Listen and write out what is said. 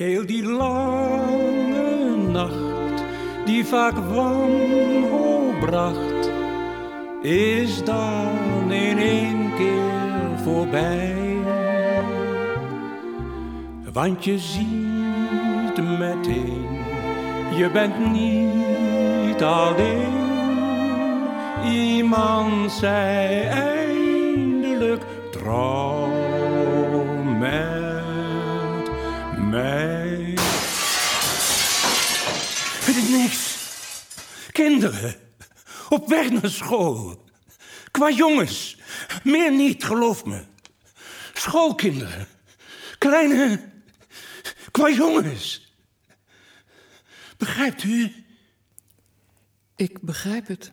Heel die lange nacht, die vaak wanhoop bracht, is dan in één keer voorbij. Want je ziet meteen, je bent niet alleen. Iemand zei mij. Het niks. Kinderen. Op weg naar school. Qua jongens. Meer niet, geloof me. Schoolkinderen. Kleine. Qua jongens. Begrijpt u? Ik begrijp het.